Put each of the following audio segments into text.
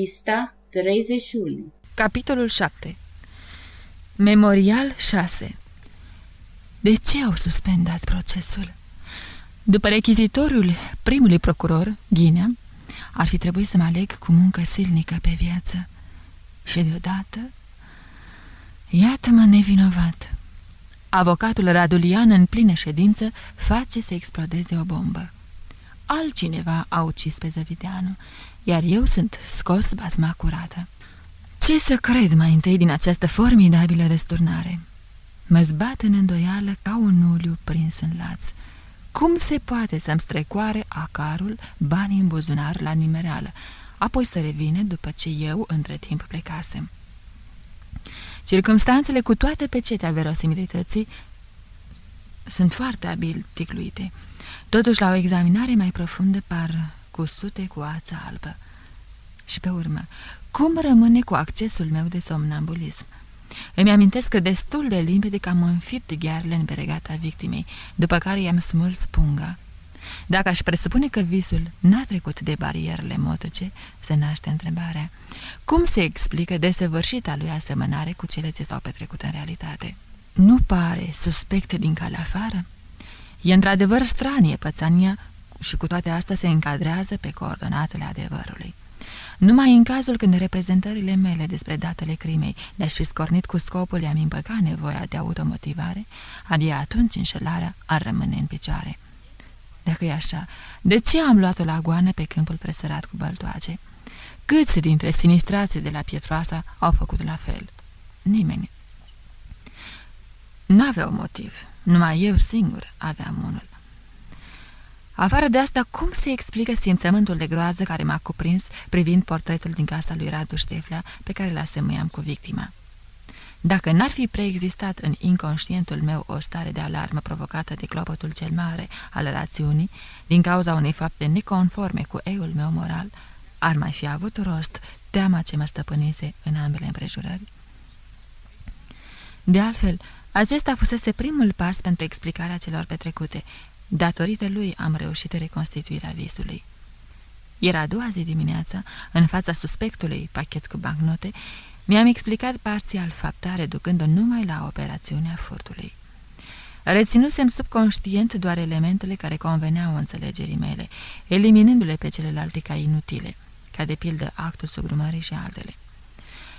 Pista 31 Capitolul 7 Memorial 6 De ce au suspendat procesul? După rechizitoriul primului procuror, Ghinea, ar fi trebuit să mă aleg cu muncă silnică pe viață. Și deodată, iată-mă nevinovat. Avocatul Radulian, în plină ședință, face să explodeze o bombă. Altcineva a ucis pe Zăvideanu, iar eu sunt scos basma curată. Ce să cred mai întâi din această formidabilă răsturnare? Mă zbat în îndoială ca un uliu prins în laț. Cum se poate să-mi strecoare acarul banii în buzunar la nimereală, apoi să revine după ce eu între timp plecasem? Circumstanțele cu toate pecetea verosimilității sunt foarte abil ticluite. Totuși, la o examinare mai profundă par cu sute cu ața albă. Și pe urmă, cum rămâne cu accesul meu de somnambulism? Îmi amintesc că destul de limpede că am înfipt ghearele în beregata victimei, după care i-am smuls punga. Dacă aș presupune că visul n-a trecut de barierele motoce, se naște întrebarea. Cum se explică desăvârșita lui asemănare cu cele ce s-au petrecut în realitate? Nu pare suspect din calea afară? E într-adevăr stranie pățania și cu toate astea se încadrează pe coordonatele adevărului. Numai în cazul când reprezentările mele despre datele crimei le-aș fi scornit cu scopul de a-mi împăca nevoia de automotivare, adică atunci înșelarea ar rămâne în picioare. Dacă e așa, de ce am luat-o la goană pe câmpul presărat cu băltoage? Câți dintre sinistrații de la Pietroasa au făcut la fel? Nimeni. N-aveau motiv. Numai eu singur aveam unul. Afară de asta, cum se explică simțământul de groază care m-a cuprins privind portretul din casa lui Radu Șteflea pe care l asemuiam cu victima? Dacă n-ar fi preexistat în inconștientul meu o stare de alarmă provocată de clopotul cel mare al rațiunii, din cauza unei fapte neconforme cu eiul meu moral, ar mai fi avut rost teama ce mă stăpânise în ambele împrejurări? De altfel, acesta fusese primul pas pentru explicarea celor petrecute. Datorită lui am reușit reconstituirea visului. Era a doua zi dimineața, în fața suspectului pachet cu bancnote, mi-am explicat parțial fapta, reducând-o numai la operațiunea furtului. Reținusem subconștient doar elementele care conveneau înțelegerii mele, eliminându-le pe celelalte ca inutile, ca de pildă actul sugrumării și altele.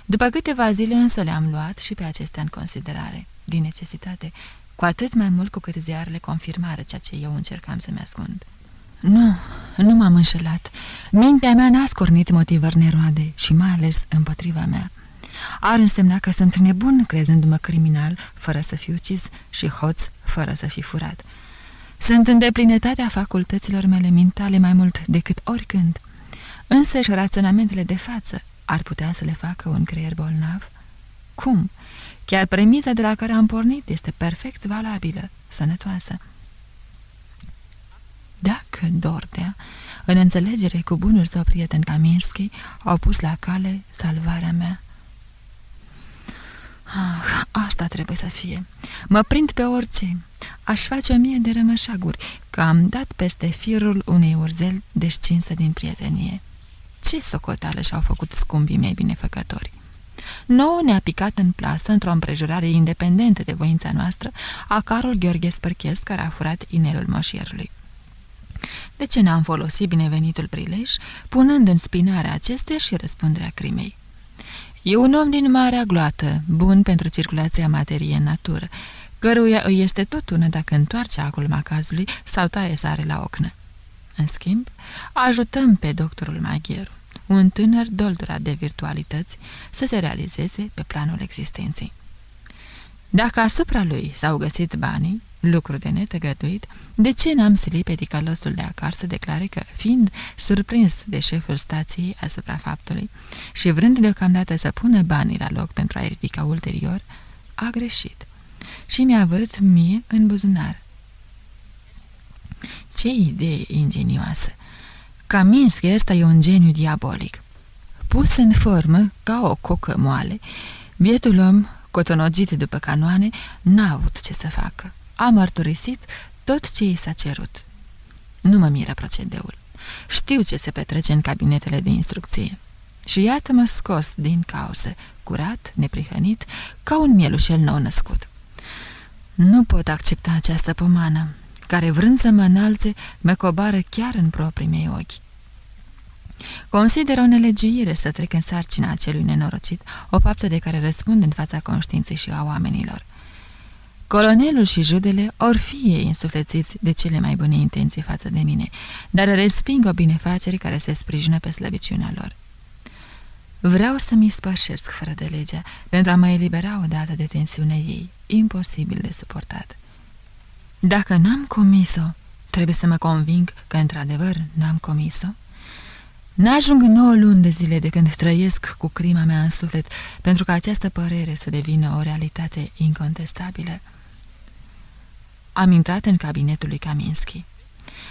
După câteva zile însă le-am luat și pe acestea în considerare din necesitate, cu atât mai mult cu cât ziarele confirmară ceea ce eu încercam să-mi ascund. Nu, nu m-am înșelat. Mintea mea n-a scornit motivări neroade și mai ales împotriva mea. Ar însemna că sunt nebun crezându-mă criminal fără să fiu ucis și hoț fără să fi furat. Sunt în deplinătatea facultăților mele mentale mai mult decât oricând. Însă și raționamentele de față ar putea să le facă un creier bolnav? Cum? Chiar premiza de la care am pornit este perfect valabilă, sănătoasă. Dacă Dordea, în înțelegere cu bunul său prieten Kaminski, au pus la cale salvarea mea. Ah, asta trebuie să fie. Mă prind pe orice. Aș face o mie de rămășaguri, că am dat peste firul unei urzel descinsă din prietenie. Ce socoteală și-au făcut scumpii mei binefăcători? Nouă ne-a picat în plasă, într-o împrejurare independentă de voința noastră, a Carol Gheorghe Spărches, care a furat inelul moșierului. De ce n-am folosit binevenitul prilej, punând în spinarea acestea și răspunderea crimei? E un om din marea gloată, bun pentru circulația materiei în natură, căruia îi este tot una dacă întoarce acul macazului sau taie sare la ocnă. În schimb, ajutăm pe doctorul Magheru un tânăr doldura de virtualități să se realizeze pe planul existenței. Dacă asupra lui s-au găsit banii, lucru de netăgăduit, de ce n-am silit pe ticălosul de acasă să declare că, fiind surprins de șeful stației asupra faptului și vrând deocamdată să pună banii la loc pentru a ridica ulterior, a greșit și mi-a vărt mie în buzunar. Ce idee ingenioasă! Kaminski ăsta e un geniu diabolic. Pus în formă ca o cocă moale, bietul om, cotonogit după canoane, n-a avut ce să facă. A mărturisit tot ce i s-a cerut. Nu mă miră procedeul. Știu ce se petrece în cabinetele de instrucție. Și iată-mă scos din cauză, curat, neprihănit, ca un mielușel nou născut. Nu pot accepta această pomană, care vrând să mă înalțe, mă cobară chiar în proprii mei ochi. Consider o nelegiuire să trec în sarcina acelui nenorocit, o faptă de care răspund în fața conștiinței și a oamenilor. Colonelul și judele or fi ei însuflețiți de cele mai bune intenții față de mine, dar resping o binefacere care se sprijină pe slăbiciunea lor. Vreau să-mi spășesc fără de legea, pentru a mă elibera odată de tensiunea ei, imposibil de suportat. Dacă n-am comis-o, trebuie să mă conving că într-adevăr n-am comis-o? N-ajung nouă luni de zile de când trăiesc cu crima mea în suflet, pentru ca această părere să devină o realitate incontestabilă. Am intrat în cabinetul lui Kaminski.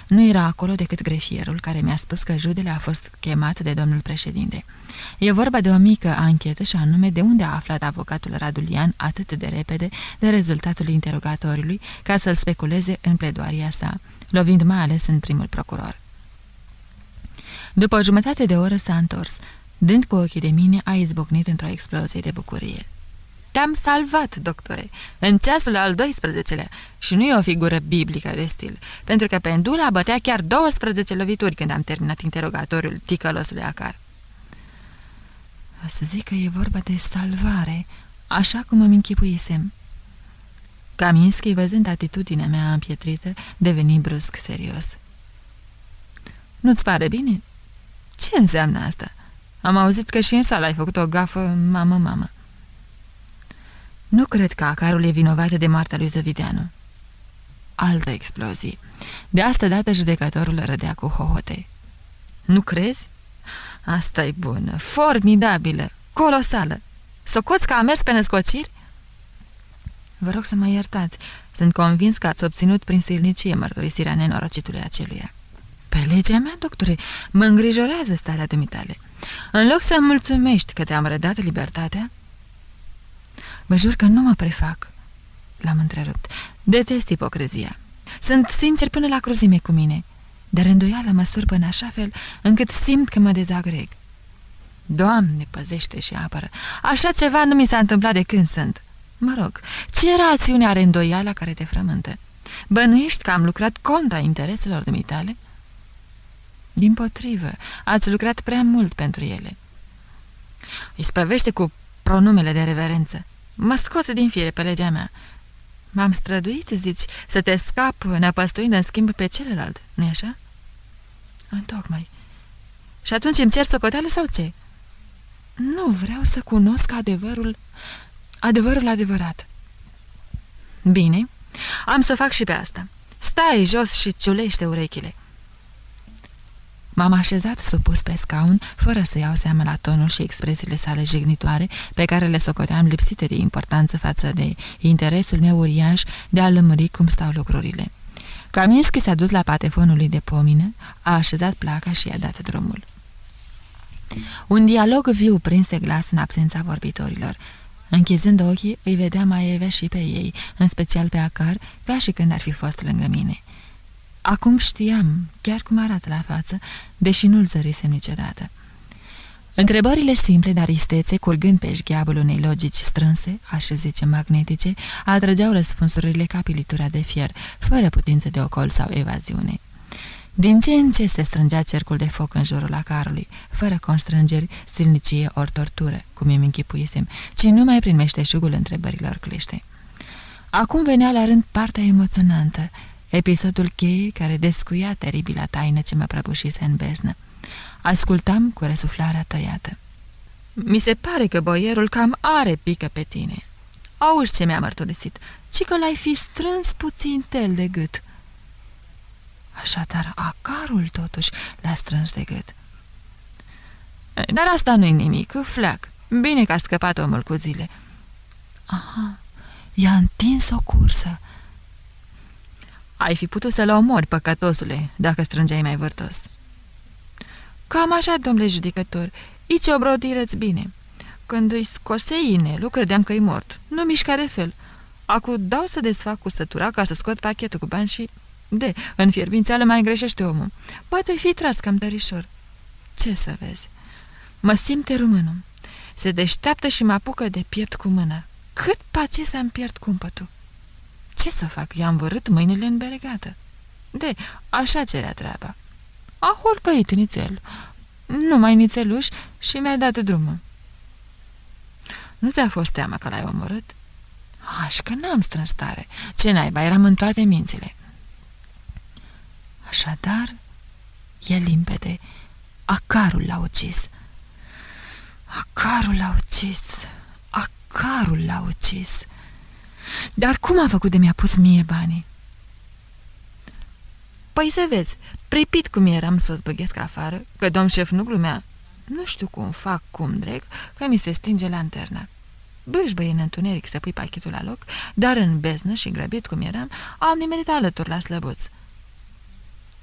Nu era acolo decât grefierul care mi-a spus că judele a fost chemat de domnul președinte. E vorba de o mică anchetă și anume de unde a aflat avocatul Radulian atât de repede de rezultatul interogatoriului ca să-l speculeze în pledoaria sa, lovind mai ales în primul procuror. După o jumătate de oră s-a întors. Dând cu ochii de mine, a izbucnit într-o explozie de bucurie. Te-am salvat, doctore, în ceasul al 12-lea și nu e o figură biblică de stil, pentru că pendula bătea chiar 12 lovituri când am terminat interogatoriul ticălosului acar. O să zic că e vorba de salvare, așa cum îmi închipuisem. Kaminski, văzând atitudinea mea împietrită, deveni brusc serios. Nu-ți pare bine?" Ce înseamnă asta? Am auzit că și în sală ai făcut o gafă mamă-mamă." Nu cred că Acarul e vinovat de moartea lui Zăvideanu." Altă explozie. De asta dată judecătorul rădea cu hohote. Nu crezi? asta e bună, formidabilă, colosală. Socoți că a mers pe născociri? Vă rog să mă iertați. Sunt convins că ați obținut prin silnicie mărturisirea nenorocitului aceluia. Pe legea mea, doctore, mă îngrijorează starea dumitale. În loc să mulțumești că ți-am redat libertatea... Vă jur că nu mă prefac, l-am întrerupt. Detest ipocrizia. Sunt sincer până la cruzime cu mine, dar îndoială mă surpă în așa fel încât simt că mă dezagreg. Doamne, păzește și apără! Așa ceva nu mi s-a întâmplat de când sunt. Mă rog, ce rațiune are îndoiala care te frământă? Bănuiești că am lucrat contra intereselor dumitale? Din potrivă, ați lucrat prea mult pentru ele. Îi sprăvește cu pronumele de reverență. Mă scoți din fire pe legea mea. M-am străduit, zici, să te scap năpăstuind în schimb pe celălalt, nu-i așa? Întocmai. Și atunci îmi cer socoteală sau ce? Nu vreau să cunosc adevărul, adevărul adevărat. Bine, am să fac și pe asta. Stai jos și ciulește urechile. M-am așezat supus pe scaun, fără să iau seama la tonul și expresiile sale jignitoare, pe care le socoteam lipsite de importanță față de interesul meu uriaș de a lămuri cum stau lucrurile. Kaminski s-a dus la patefonul lui de pomină, a așezat placa și i-a dat drumul. Un dialog viu prinse glas în absența vorbitorilor. Închizând ochii, îi vedea mai eve și pe ei, în special pe Acar, ca și când ar fi fost lângă mine. Acum știam, chiar cum arată la față, deși nu-l zărisem niciodată. Întrebările simple, dar istețe, curgând pe șgheabul unei logici strânse, aș zice magnetice, atrăgeau răspunsurile ca pilitura de fier, fără putință de ocol sau evaziune. Din ce în ce se strângea cercul de foc în jurul acarului, fără constrângeri, silnicie ori tortură, cum îmi închipuisem, ci numai prin meșteșugul întrebărilor cliște. Acum venea la rând partea emoționantă, episodul cheie care descuia teribila taină ce mă prăbușise în beznă. Ascultam cu resuflarea tăiată. Mi se pare că boierul cam are pică pe tine. Auzi ce mi-a mărturisit, ci că l-ai fi strâns puțin tel de gât. Așadar, acarul totuși l-a strâns de gât. Dar asta nu-i nimic, fleac. Bine că a scăpat omul cu zile. Aha, i-a întins o cursă. Ai fi putut să-l omori, păcătosule, dacă strângeai mai vârtos. Cam așa, domnule judecător, ici o brodirăți bine. Când îi scosei inelul, credeam că-i mort. Nu mișca de fel. Acu dau să desfac cu sătura ca să scot pachetul cu bani și... De, în fierbințeală mai greșește omul. Poate fi tras cam tărișor. Ce să vezi? Mă simte românul. Se deșteaptă și mă apucă de piept cu mână. Cât pace să-mi pierd cumpătul. Ce să fac? I-am vărât mâinile în beregată. De, așa cerea treaba. A holcăit nițel. Numai nițeluș și mi-a dat drumul. Nu ți-a fost teamă că l-ai omorât? Aș că n-am strâns tare. Ce naiba, eram în toate mințile. Așadar, e limpede. Acarul l-a ucis. Acarul l-a ucis. Acarul l-a ucis. Dar cum a făcut de mi-a pus mie banii? Păi să vezi, pripit cum eram să o zbăghesc afară, că domn șef nu glumea. Nu știu cum fac, cum dreg, că mi se stinge lanterna. Bâșbăie în întuneric să pui pachetul la loc, dar în beznă și grăbit cum eram, am nimerit alături la slăbuț.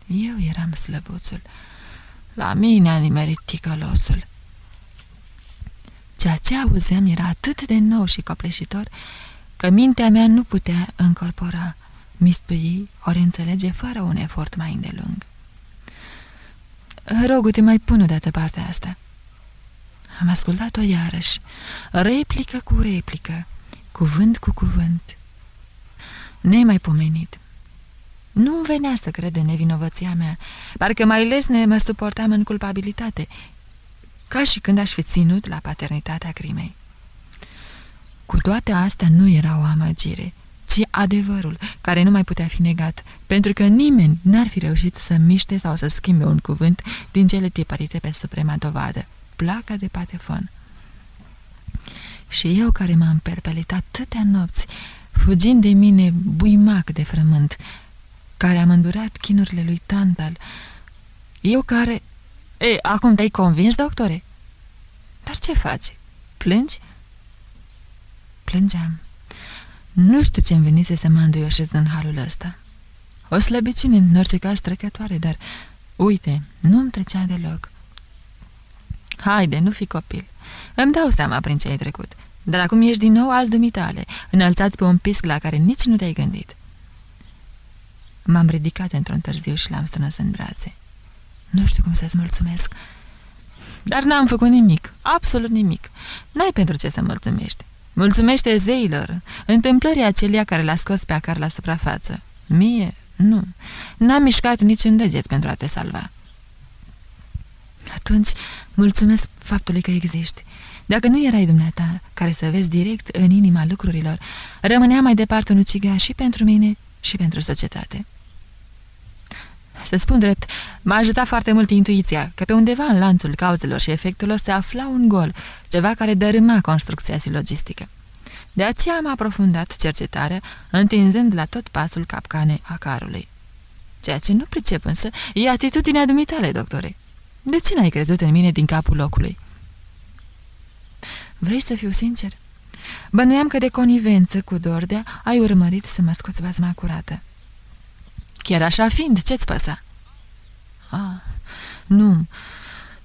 Eu eram slăbuțul. La mine a nimerit ticălosul. Ceea ce auzeam era atât de nou și copleșitor că mintea mea nu putea încorpora, mistui, ori înțelege fără un efort mai îndelung. Rogu-te mai pun o dată partea asta. Am ascultat-o iarăși, replică cu replică, cuvânt cu cuvânt. Nemaipomenit. Nu-mi venea să cred în nevinovăția mea, parcă mai lesne mă suportam în culpabilitate, ca și când aș fi ținut la paternitatea crimei. Cu toate astea nu era o amăgire, ci adevărul, care nu mai putea fi negat, pentru că nimeni n-ar fi reușit să miște sau să schimbe un cuvânt din cele tipărite pe suprema dovadă, placa de patefon. Și eu care m-am perpelit atâtea nopți, fugind de mine buimac de frământ, care am îndurat chinurile lui Tantal, eu care... E, acum te-ai convins, doctore? Dar ce faci? Plângi? Plângeam. Nu știu ce-mi venise să mă înduioșez în halul ăsta. O slăbiciune în orice caz trecătoare, dar, uite, nu-mi trecea deloc. Haide, nu fi copil. Îmi dau seama prin ce ai trecut, dar acum ești din nou al dumitale, înălțat pe un pisc la care nici nu te-ai gândit. M-am ridicat într-un târziu și l-am strâns în brațe. Nu știu cum să-ți mulțumesc, dar n-am făcut nimic, absolut nimic. N-ai pentru ce să mulțumești. Mulțumește zeilor, întâmplării acelea care l-a scos pe acar la suprafață. Mie, nu. N-am mișcat niciun deget pentru a te salva. Atunci, mulțumesc faptului că existi. Dacă nu erai dumneata care să vezi direct în inima lucrurilor, rămânea mai departe un ucigaș și pentru mine și pentru societate. Să spun drept, m-a ajutat foarte mult intuiția că pe undeva în lanțul cauzelor și efectelor se afla un gol, ceva care dărâma construcția silogistică. De aceea am aprofundat cercetarea, întinzând la tot pasul capcane a carului. Ceea ce nu pricep însă e atitudinea dumitale, doctore. De ce n-ai crezut în mine din capul locului? Vrei să fiu sincer? Bănuiam că de conivență cu Dordea ai urmărit să mă scoți bazma curată. Chiar așa fiind, ce-ți păsa? Ah, nu,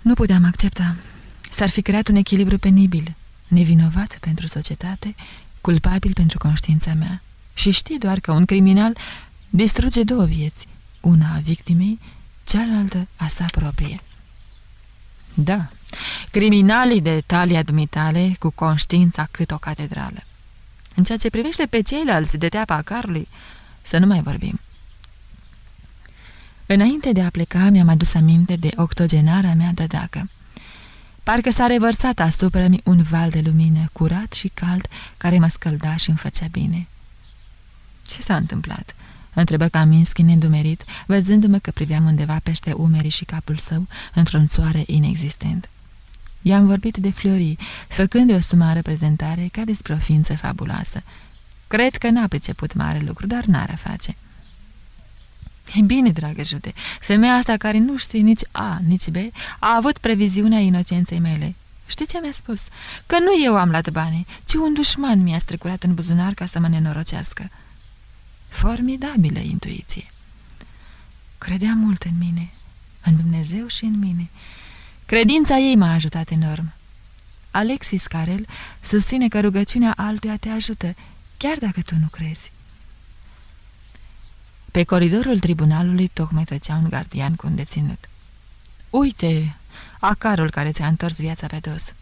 nu puteam accepta. S-ar fi creat un echilibru penibil, nevinovat pentru societate, culpabil pentru conștiința mea. Și știi doar că un criminal distruge două vieți, una a victimei, cealaltă a sa proprie. Da, criminalii de talia dumitale cu conștiința cât o catedrală. În ceea ce privește pe ceilalți de teapa carului, să nu mai vorbim. Înainte de a pleca, mi-am adus aminte de octogenarea mea dădacă. Parcă s-a revărsat asupra mi un val de lumină, curat și cald, care mă scălda și îmi făcea bine. Ce s-a întâmplat?" întrebă Kaminski nedumerit, văzându-mă că priveam undeva peste umerii și capul său, într-un soare inexistent. I-am vorbit de Flori, făcând o sumară prezentare ca despre o ființă fabuloasă. Cred că n-a priceput mare lucru, dar n-ar face. E bine, dragă Jude, femeia asta care nu știe nici A, nici B, a avut previziunea inocenței mele. Știi ce mi-a spus? Că nu eu am luat banii, ci un dușman mi-a strecurat în buzunar ca să mă nenorocească. Formidabilă intuiție. Credea mult în mine, în Dumnezeu și în mine. Credința ei m-a ajutat enorm. Alexis Carel susține că rugăciunea altuia te ajută, chiar dacă tu nu crezi. Pe coridorul tribunalului tocmai trecea un gardian cu un deținut. Uite, acarul care ți-a întors viața pe dos.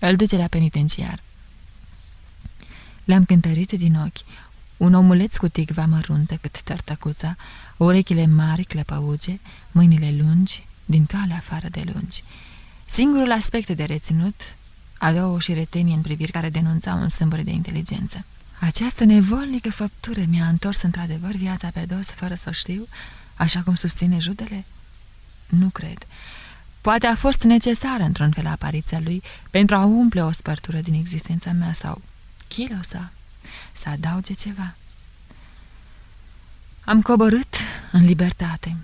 Îl duce la penitenciar. Le-am cântărit din ochi. Un omuleț cu tigva măruntă cât tărtăcuța, urechile mari clăpăuge, mâinile lungi, din cale afară de lungi. Singurul aspect de reținut avea o șiretenie în priviri care denunța un sâmbăr de inteligență. Această nevolnică făptură mi-a întors într-adevăr viața pe dos fără să o știu, așa cum susține judele? Nu cred. Poate a fost necesară într-un fel apariția lui pentru a umple o spărtură din existența mea sau chilosa, să adauge ceva. Am coborât în libertate.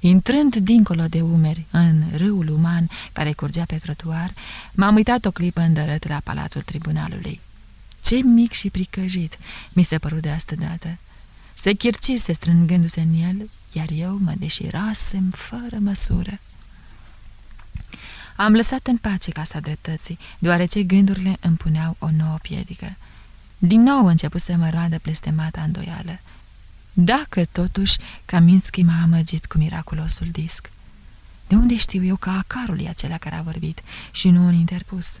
Intrând dincolo de umeri, în râul uman care curgea pe trotuar, m-am uitat o clipă îndărât la palatul tribunalului. Ce mic și pricăjit mi se părut de astă dată. Se chircise strângându-se în el, iar eu mă deșirasem fără măsură. Am lăsat în pace casa dreptății, deoarece gândurile îmi puneau o nouă piedică. Din nou început să mă roadă blestemata îndoială. Dacă, totuși, Kaminski m-a amăgit cu miraculosul disc. De unde știu eu că acarul e acela care a vorbit și nu un interpus?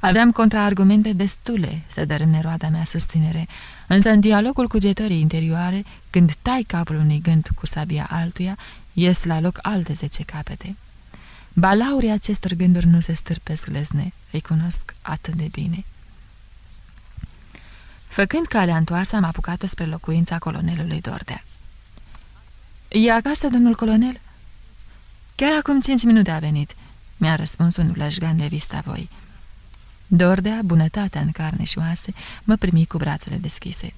Aveam contraargumente destule să dărâne roada mea susținere, însă în dialogul cugetării interioare, când tai capul unui gând cu sabia altuia, ies la loc alte zece capete. Balaurii acestor gânduri nu se stârpesc lesne, îi cunosc atât de bine. Făcând calea întoarsă, am apucat spre locuința colonelului Dordea. E acasă, domnul colonel?" Chiar acum cinci minute a venit," mi-a răspuns un lășgan de vista voi. Dordea, bunătatea în carne și oase, mă primi cu brațele deschise.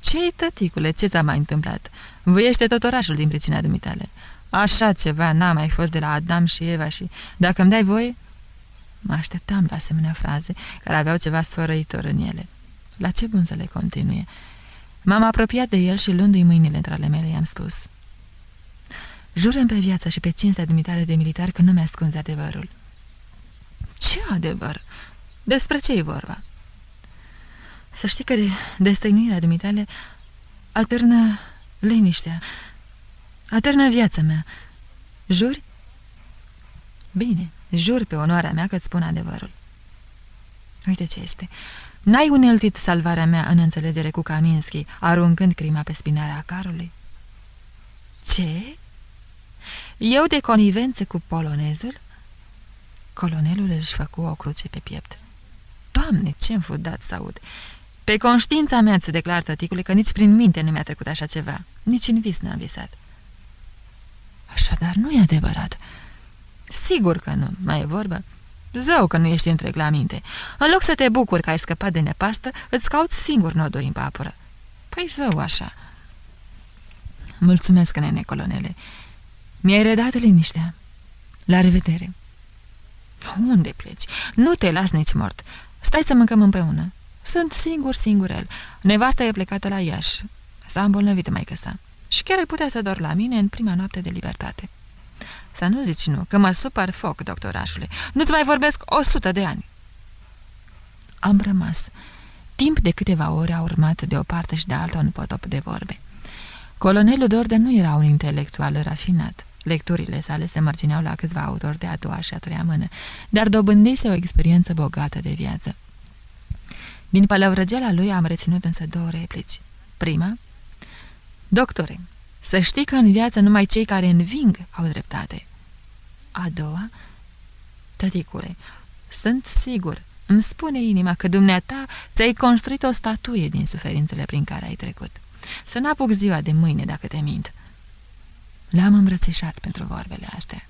Ce-i, tăticule, ce s-a mai întâmplat? Vâiește tot orașul din pricina dumitale. Așa ceva n-a mai fost de la Adam și Eva și, dacă îmi dai voie... Mă așteptam la asemenea fraze, care aveau ceva sfărăitor în ele. La ce bun să le continue? M-am apropiat de el și luându-i mâinile între ale mele, i-am spus. Jurăm pe viața și pe cinstea dumitale de militar că nu mi-ascunzi adevărul. Ce adevăr? Despre ce e vorba? Să știi că de destăinuirea dumitale alternă liniștea, alternă viața mea. Juri? Bine, jur pe onoarea mea că-ți spun adevărul. Uite ce este. N-ai uneltit salvarea mea în înțelegere cu Kaminski, aruncând crima pe spinarea carului? Ce? Eu de conivență cu polonezul? Colonelul își făcu o cruce pe piept. Doamne, ce-mi fudat să aud! Pe conștiința mea ți declar, tăticule, că nici prin minte nu mi-a trecut așa ceva. Nici în vis n-am visat. Așadar, nu e adevărat. Sigur că nu, mai e vorbă. Zău că nu ești întreg la minte. În loc să te bucuri că ai scăpat de nepastă, îți cauți singur noduri în papură. Păi zău așa. Mulțumesc, nene colonele. Mi-ai redat liniștea. La revedere. Unde pleci? Nu te las nici mort. Stai să mâncăm împreună. Sunt singur, singurel. Nevasta e plecată la Iași. S-a îmbolnăvit mai sa. Și chiar ai putea să dor la mine în prima noapte de libertate. Să nu zici nu, că mă supăr foc, doctorașule. Nu-ți mai vorbesc o sută de ani. Am rămas. Timp de câteva ore a urmat de o parte și de alta un potop de vorbe. Colonelul Dorde nu era un intelectual rafinat. Lecturile sale se mărțineau la câțiva autori de a doua și a treia mână, dar dobândise o experiență bogată de viață. Din pălăvrăgeala lui am reținut însă două replici. Prima, Doctore, să știi că în viață numai cei care înving au dreptate. A doua, Tăticule, sunt sigur, îmi spune inima că dumneata ți-ai construit o statuie din suferințele prin care ai trecut. Să n-apuc ziua de mâine dacă te mint. L-am îmbrățișat pentru vorbele astea.